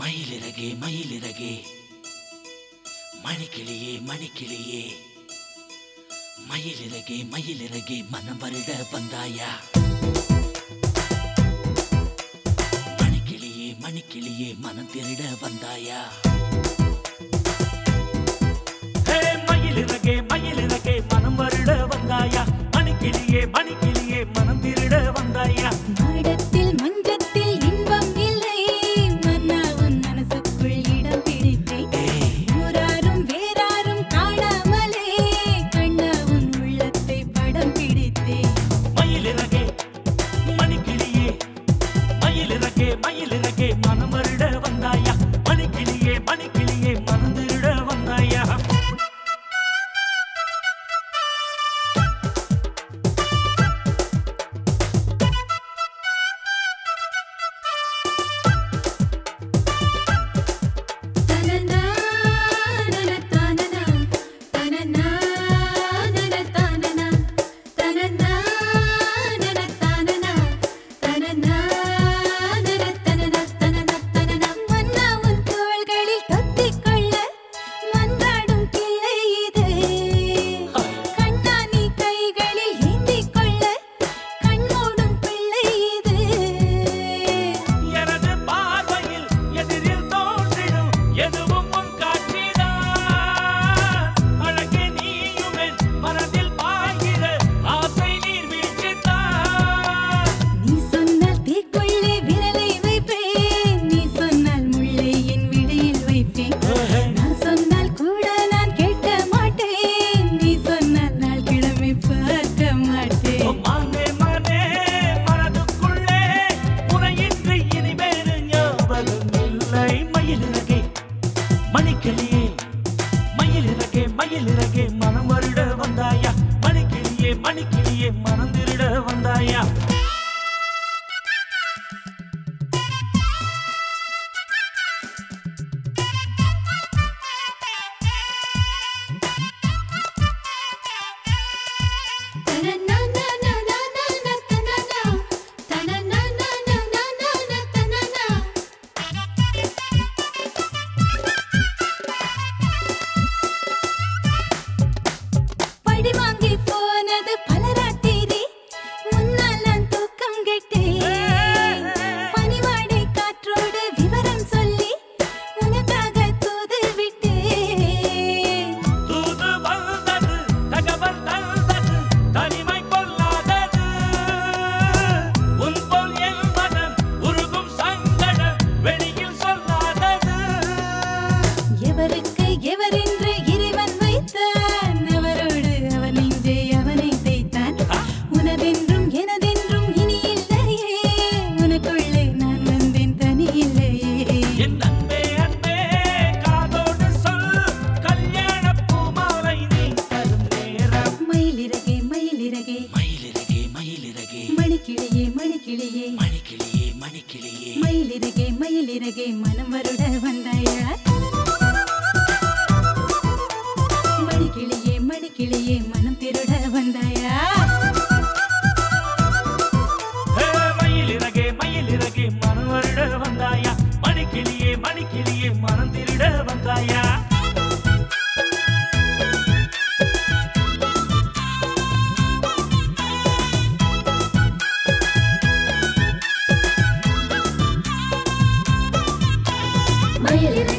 மயிலிறகே மயிலிறகே. மணிக்கிளியே மணிக்கிளியே. மயிலிறகே மயிலிறகே மனம் வருட வந்தாயா மணிக்கிளியே மணிக்கிளியே மனம் திருட வந்தாயா மணிக்கிடியே மறந்துருட வந்தாயா? எவரென்று இறைவன் வைத்தான். அவரோடு அவன் இன்றே அவனை தைத்தான் உனதென்றும் எனதென்றும் இனி இல்லையே. உனக்குள்ளே நான் வந்தேன் தனி இல்லையே. மயிலிறகே மயிலிறகே. மயிலிறகே மயிலிறகே. மணிக்கிளியே மணிக்கிளியே. மணிக்கிளியே மணிக்கிளியே. மயிலிறகே மயிலிறகே. மனம் வருட வந்தாயா? மடிக்கிளியே மடிக்கிளியே மனம் திருட வந்தாயா? மயிலிறகே மயிலிறகே மனம் வருட வந்தாயா? மடிக்கிளியே மடிக்கிளியே மனம் திருட வந்தாயா? மயிலிறகே